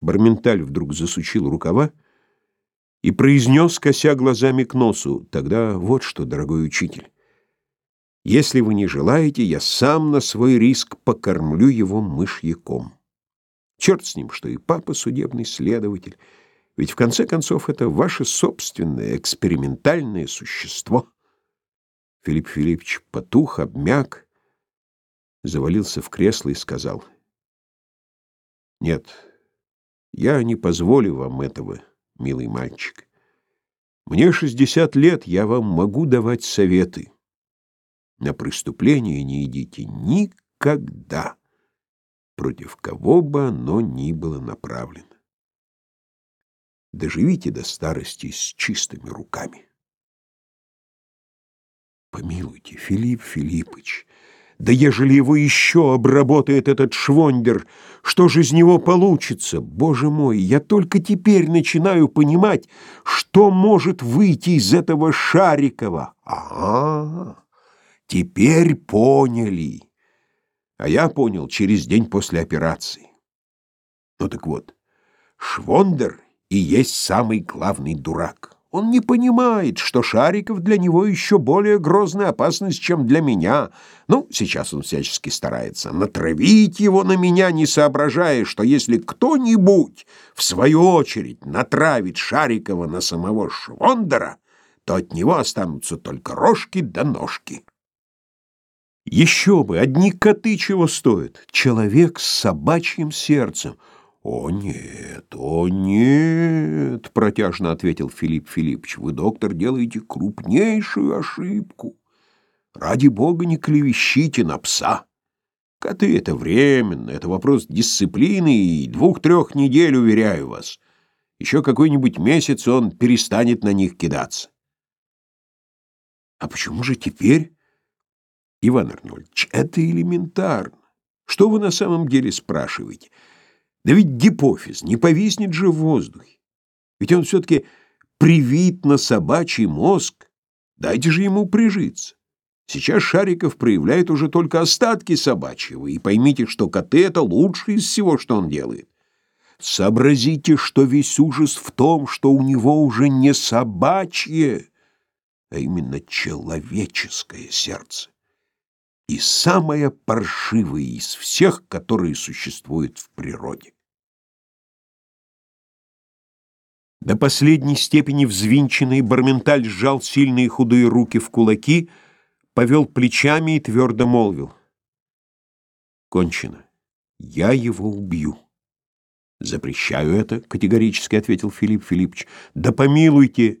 Барменталь вдруг засучил рукава и произнес, кося глазами к носу, «Тогда вот что, дорогой учитель, если вы не желаете, я сам на свой риск покормлю его мышьяком. Черт с ним, что и папа судебный следователь, ведь в конце концов это ваше собственное экспериментальное существо». Филипп Филиппович потух, обмяк, завалился в кресло и сказал, «Нет, я не позволю вам этого, милый мальчик. Мне шестьдесят лет, я вам могу давать советы. На преступление не идите никогда, против кого бы оно ни было направлено. Доживите до старости с чистыми руками. Помилуйте, Филипп Филиппович, да ежели его еще обработает этот швондер, что же из него получится? Боже мой, я только теперь начинаю понимать, что может выйти из этого Шарикова. Ага, теперь поняли. А я понял через день после операции. Ну так вот, Швондер и есть самый главный дурак. Он не понимает, что Шариков для него еще более грозная опасность, чем для меня. Ну, сейчас он всячески старается натравить его на меня, не соображая, что если кто-нибудь, в свою очередь, натравит Шарикова на самого Швондера, то от него останутся только рожки да ножки. Еще бы, одни коты чего стоят. Человек с собачьим сердцем — «О нет, о нет!» — протяжно ответил Филипп Филиппович. «Вы, доктор, делаете крупнейшую ошибку. Ради бога не клевещите на пса. Коты — это временно, это вопрос дисциплины и двух-трех недель, уверяю вас. Еще какой-нибудь месяц он перестанет на них кидаться». «А почему же теперь?» «Иван Арнольдович, это элементарно. Что вы на самом деле спрашиваете?» Да ведь гипофиз не повиснет же в воздухе. Ведь он все-таки привит на собачий мозг. Дайте же ему прижиться. Сейчас Шариков проявляет уже только остатки собачьего, и поймите, что коты — это лучшее из всего, что он делает. Сообразите, что весь ужас в том, что у него уже не собачье, а именно человеческое сердце и самая паршивая из всех, которые существуют в природе. До последней степени взвинченный Барменталь сжал сильные худые руки в кулаки, повел плечами и твердо молвил. «Кончено. Я его убью». «Запрещаю это», — категорически ответил Филипп Филиппович. «Да помилуйте,